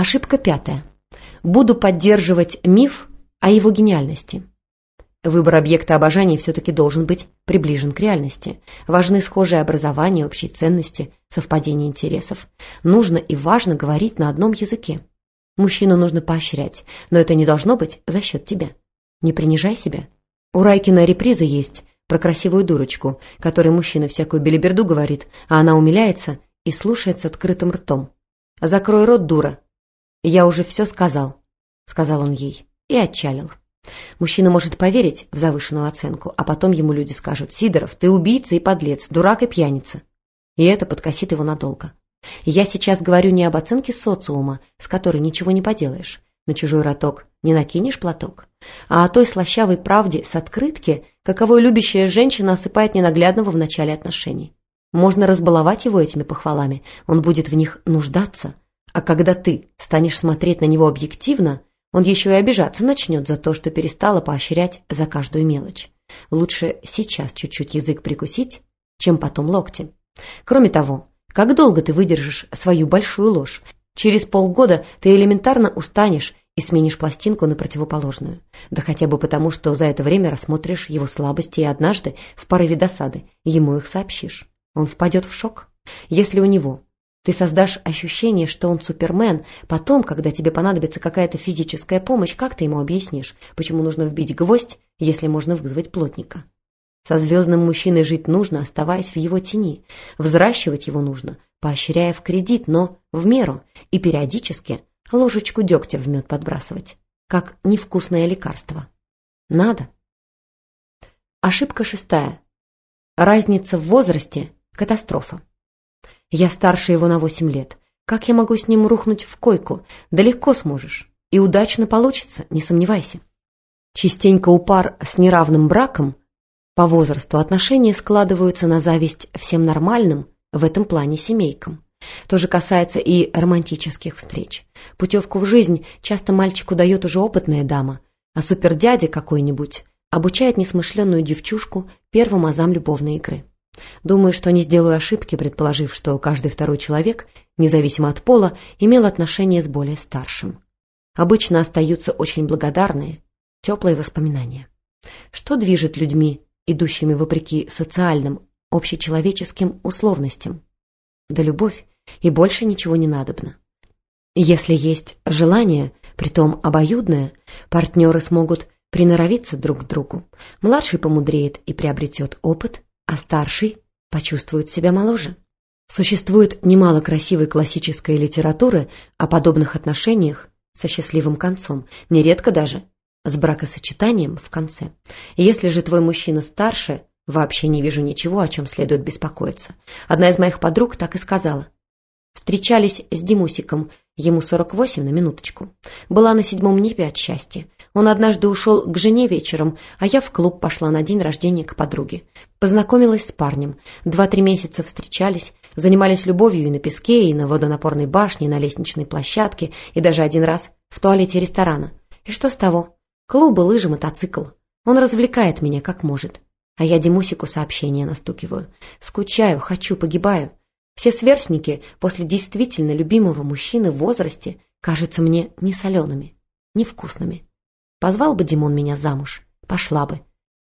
Ошибка пятая. Буду поддерживать миф о его гениальности. Выбор объекта обожания все-таки должен быть приближен к реальности. Важны схожие образование, общие ценности, совпадение интересов. Нужно и важно говорить на одном языке. Мужчину нужно поощрять, но это не должно быть за счет тебя. Не принижай себя. У Райкина реприза есть про красивую дурочку, которой мужчина всякую белиберду говорит, а она умиляется и слушает с открытым ртом. «Закрой рот, дура!» «Я уже все сказал», — сказал он ей, и отчалил. Мужчина может поверить в завышенную оценку, а потом ему люди скажут «Сидоров, ты убийца и подлец, дурак и пьяница». И это подкосит его надолго. Я сейчас говорю не об оценке социума, с которой ничего не поделаешь. На чужой роток не накинешь платок. А о той слащавой правде с открытки, каковой любящая женщина осыпает ненаглядного в начале отношений. Можно разбаловать его этими похвалами, он будет в них нуждаться. А когда ты станешь смотреть на него объективно, он еще и обижаться начнет за то, что перестала поощрять за каждую мелочь. Лучше сейчас чуть-чуть язык прикусить, чем потом локти. Кроме того, как долго ты выдержишь свою большую ложь? Через полгода ты элементарно устанешь и сменишь пластинку на противоположную. Да хотя бы потому, что за это время рассмотришь его слабости и однажды, в порыве досады, ему их сообщишь. Он впадет в шок. Если у него ты создашь ощущение, что он супермен, потом, когда тебе понадобится какая-то физическая помощь, как ты ему объяснишь, почему нужно вбить гвоздь, если можно вызвать плотника? Со звездным мужчиной жить нужно, оставаясь в его тени. Взращивать его нужно, поощряя в кредит, но в меру, и периодически ложечку дегтя в мед подбрасывать, как невкусное лекарство. Надо. Ошибка шестая. Разница в возрасте – катастрофа. Я старше его на восемь лет. Как я могу с ним рухнуть в койку? Да легко сможешь. И удачно получится, не сомневайся. Частенько у пар с неравным браком по возрасту отношения складываются на зависть всем нормальным, в этом плане семейкам. То же касается и романтических встреч. Путевку в жизнь часто мальчику дает уже опытная дама, а супердядя какой-нибудь обучает несмышленную девчушку первым азам любовной игры. Думаю, что не сделаю ошибки, предположив, что каждый второй человек, независимо от пола, имел отношение с более старшим. Обычно остаются очень благодарные, теплые воспоминания. Что движет людьми, идущими вопреки социальным, общечеловеческим условностям? Да любовь, и больше ничего не надобно. Если есть желание, притом обоюдное, партнеры смогут приноровиться друг к другу. Младший помудреет и приобретет опыт, а старший почувствует себя моложе. Существует немало красивой классической литературы о подобных отношениях со счастливым концом, нередко даже с бракосочетанием в конце. если же твой мужчина старше, вообще не вижу ничего, о чем следует беспокоиться. Одна из моих подруг так и сказала. Встречались с Димусиком, ему 48 на минуточку. Была на седьмом небе от счастья. Он однажды ушел к жене вечером, а я в клуб пошла на день рождения к подруге. Познакомилась с парнем. Два-три месяца встречались, занимались любовью и на песке, и на водонапорной башне, и на лестничной площадке, и даже один раз в туалете ресторана. И что с того? Клубы, лыжи, мотоцикл. Он развлекает меня как может. А я Димусику сообщение настукиваю. Скучаю, хочу, погибаю. Все сверстники после действительно любимого мужчины в возрасте кажутся мне несолеными, невкусными. Позвал бы Димон меня замуж, пошла бы.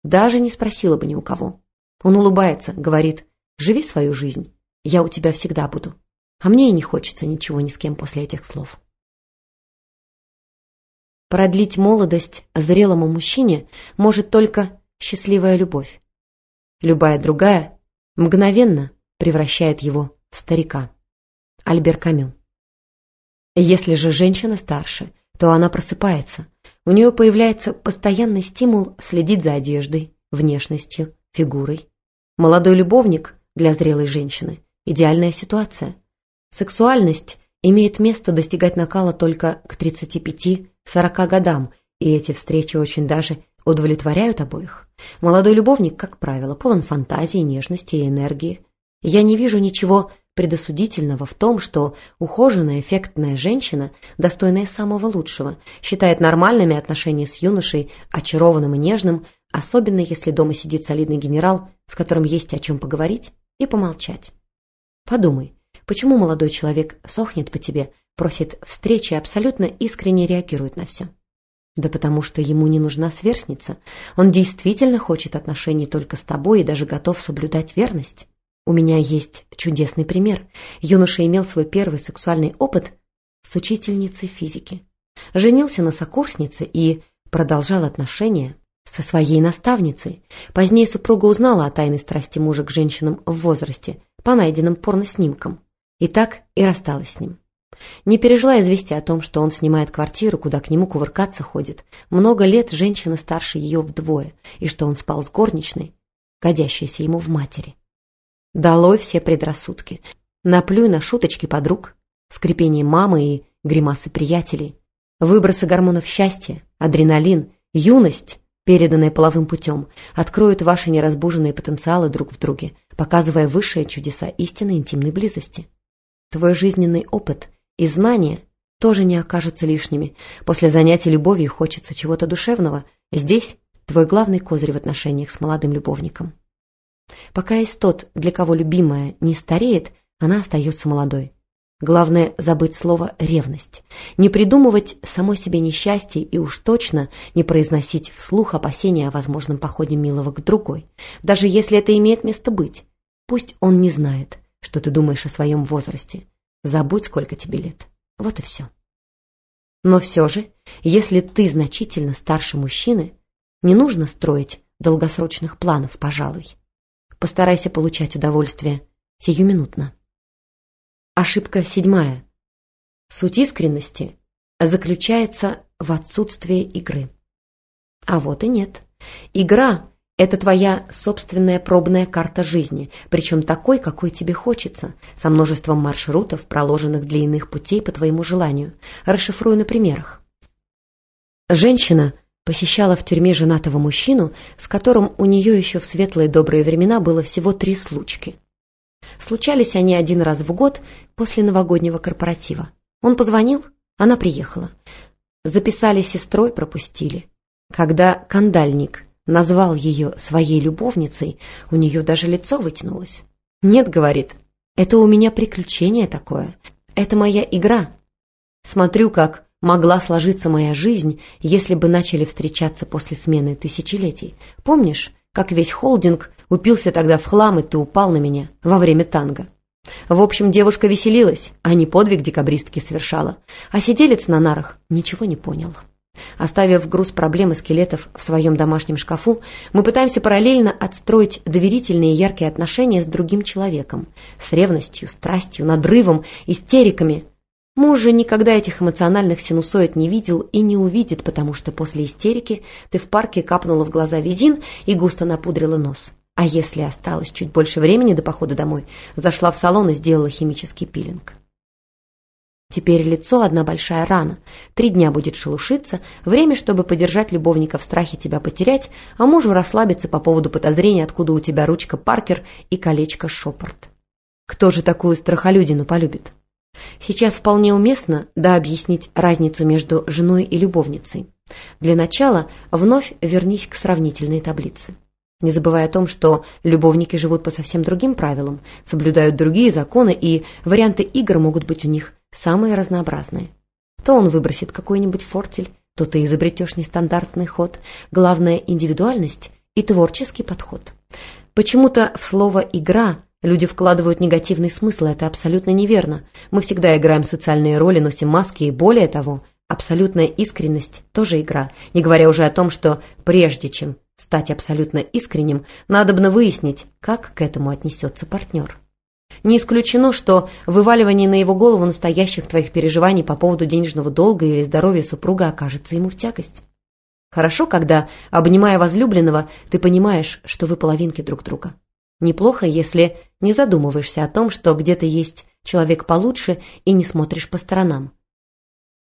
Даже не спросила бы ни у кого. Он улыбается, говорит, живи свою жизнь, я у тебя всегда буду. А мне и не хочется ничего ни с кем после этих слов. Продлить молодость зрелому мужчине может только счастливая любовь. Любая другая мгновенно превращает его старика. Альбер Камю. Если же женщина старше, то она просыпается, у нее появляется постоянный стимул следить за одеждой, внешностью, фигурой. Молодой любовник для зрелой женщины – идеальная ситуация. Сексуальность имеет место достигать накала только к 35-40 годам, и эти встречи очень даже удовлетворяют обоих. Молодой любовник, как правило, полон фантазии, нежности и энергии. Я не вижу ничего предосудительного в том, что ухоженная, эффектная женщина, достойная самого лучшего, считает нормальными отношения с юношей, очарованным и нежным, особенно если дома сидит солидный генерал, с которым есть о чем поговорить и помолчать. Подумай, почему молодой человек сохнет по тебе, просит встречи и абсолютно искренне реагирует на все. Да потому что ему не нужна сверстница. Он действительно хочет отношений только с тобой и даже готов соблюдать верность. У меня есть чудесный пример. Юноша имел свой первый сексуальный опыт с учительницей физики. Женился на сокурснице и продолжал отношения со своей наставницей. Позднее супруга узнала о тайной страсти мужа к женщинам в возрасте по найденным порноснимкам. И так и рассталась с ним. Не пережила известие о том, что он снимает квартиру, куда к нему кувыркаться ходит. Много лет женщина старше ее вдвое, и что он спал с горничной, годящейся ему в матери. Долой все предрассудки. Наплюй на шуточки подруг, скрипение мамы и гримасы приятелей. Выбросы гормонов счастья, адреналин, юность, переданная половым путем, откроют ваши неразбуженные потенциалы друг в друге, показывая высшие чудеса истинной интимной близости. Твой жизненный опыт и знания тоже не окажутся лишними. После занятий любовью хочется чего-то душевного. Здесь твой главный козырь в отношениях с молодым любовником. Пока есть тот, для кого любимая не стареет, она остается молодой. Главное – забыть слово «ревность». Не придумывать самой себе несчастье и уж точно не произносить вслух опасения о возможном походе милого к другой. Даже если это имеет место быть. Пусть он не знает, что ты думаешь о своем возрасте. Забудь, сколько тебе лет. Вот и все. Но все же, если ты значительно старше мужчины, не нужно строить долгосрочных планов, пожалуй. Постарайся получать удовольствие сиюминутно. Ошибка седьмая. Суть искренности заключается в отсутствии игры. А вот и нет. Игра это твоя собственная пробная карта жизни, причем такой, какой тебе хочется, со множеством маршрутов, проложенных для иных путей по твоему желанию. Расшифрую на примерах. Женщина посещала в тюрьме женатого мужчину, с которым у нее еще в светлые добрые времена было всего три случки. Случались они один раз в год после новогоднего корпоратива. Он позвонил, она приехала. Записали сестрой, пропустили. Когда кандальник назвал ее своей любовницей, у нее даже лицо вытянулось. «Нет», — говорит, — «это у меня приключение такое. Это моя игра. Смотрю, как могла сложиться моя жизнь, если бы начали встречаться после смены тысячелетий. Помнишь, как весь холдинг упился тогда в хлам, и ты упал на меня во время танго?» В общем, девушка веселилась, а не подвиг декабристки совершала. А сиделец на нарах ничего не понял. Оставив груз проблем и скелетов в своем домашнем шкафу, мы пытаемся параллельно отстроить доверительные яркие отношения с другим человеком. С ревностью, страстью, надрывом, истериками. Муж же никогда этих эмоциональных синусоид не видел и не увидит, потому что после истерики ты в парке капнула в глаза визин и густо напудрила нос. А если осталось чуть больше времени до похода домой, зашла в салон и сделала химический пилинг. Теперь лицо одна большая рана. Три дня будет шелушиться, время, чтобы подержать любовника в страхе тебя потерять, а мужу расслабиться по поводу подозрения, откуда у тебя ручка Паркер и колечко Шопорт. Кто же такую страхолюдину полюбит? Сейчас вполне уместно, да, объяснить разницу между женой и любовницей. Для начала вновь вернись к сравнительной таблице. Не забывая о том, что любовники живут по совсем другим правилам, соблюдают другие законы, и варианты игр могут быть у них самые разнообразные. То он выбросит какой-нибудь фортель, то ты изобретешь нестандартный ход. Главное – индивидуальность и творческий подход. Почему-то в слово «игра» люди вкладывают негативный смысл, это абсолютно неверно. Мы всегда играем социальные роли, носим маски и, более того, абсолютная искренность – тоже игра, не говоря уже о том, что прежде чем стать абсолютно искренним, надобно выяснить, как к этому отнесется партнер. Не исключено, что вываливание на его голову настоящих твоих переживаний по поводу денежного долга или здоровья супруга окажется ему в тягость. Хорошо, когда, обнимая возлюбленного, ты понимаешь, что вы половинки друг друга. Неплохо, если не задумываешься о том, что где-то есть человек получше и не смотришь по сторонам.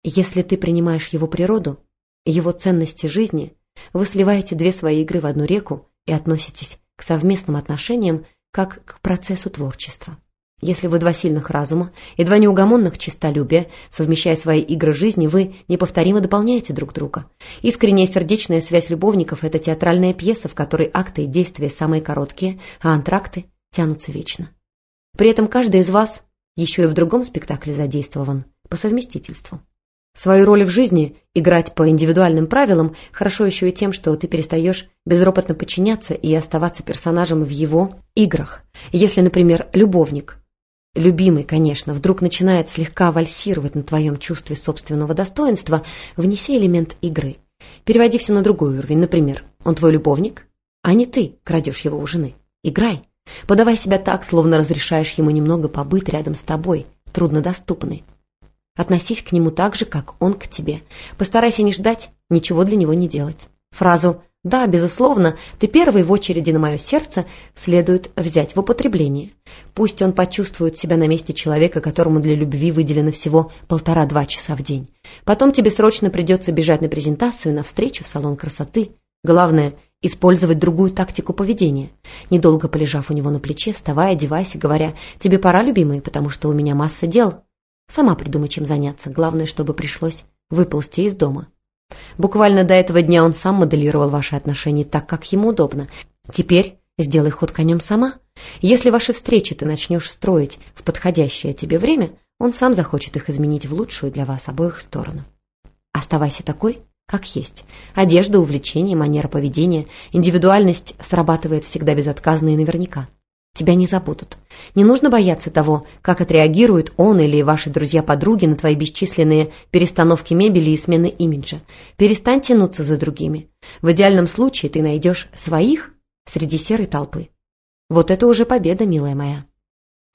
Если ты принимаешь его природу, его ценности жизни, вы сливаете две свои игры в одну реку и относитесь к совместным отношениям как к процессу творчества. Если вы два сильных разума и два неугомонных честолюбия, совмещая свои игры жизни, вы неповторимо дополняете друг друга. Искренняя сердечная связь любовников – это театральная пьеса, в которой акты и действия самые короткие, а антракты тянутся вечно. При этом каждый из вас еще и в другом спектакле задействован, по совместительству. Свою роль в жизни играть по индивидуальным правилам хорошо еще и тем, что ты перестаешь безропотно подчиняться и оставаться персонажем в его играх. Если, например, любовник, любимый, конечно, вдруг начинает слегка вальсировать на твоем чувстве собственного достоинства, внеси элемент игры. Переводи все на другой уровень. Например, он твой любовник, а не ты крадешь его у жены. Играй. Подавай себя так, словно разрешаешь ему немного побыть рядом с тобой, труднодоступный. Относись к нему так же, как он к тебе. Постарайся не ждать, ничего для него не делать. Фразу «Да, безусловно, ты первый в очереди на мое сердце» следует взять в употребление. Пусть он почувствует себя на месте человека, которому для любви выделено всего полтора-два часа в день. Потом тебе срочно придется бежать на презентацию, на встречу в салон красоты. Главное – использовать другую тактику поведения. Недолго полежав у него на плече, вставая, одевайся, говоря «Тебе пора, любимый, потому что у меня масса дел». Сама придумай, чем заняться. Главное, чтобы пришлось выползти из дома. Буквально до этого дня он сам моделировал ваши отношения так, как ему удобно. Теперь сделай ход конем сама. Если ваши встречи ты начнешь строить в подходящее тебе время, он сам захочет их изменить в лучшую для вас обоих сторону. Оставайся такой, как есть. Одежда, увлечения, манера поведения, индивидуальность срабатывает всегда безотказно и наверняка. Тебя не забудут. Не нужно бояться того, как отреагирует он или ваши друзья-подруги на твои бесчисленные перестановки мебели и смены имиджа. Перестань тянуться за другими. В идеальном случае ты найдешь своих среди серой толпы. Вот это уже победа, милая моя.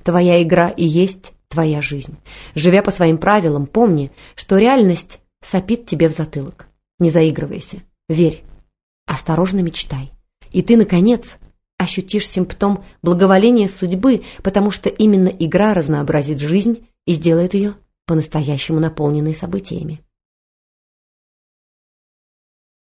Твоя игра и есть твоя жизнь. Живя по своим правилам, помни, что реальность сопит тебе в затылок. Не заигрывайся. Верь. Осторожно мечтай. И ты, наконец, ощутишь симптом благоволения судьбы, потому что именно игра разнообразит жизнь и сделает ее по-настоящему наполненной событиями.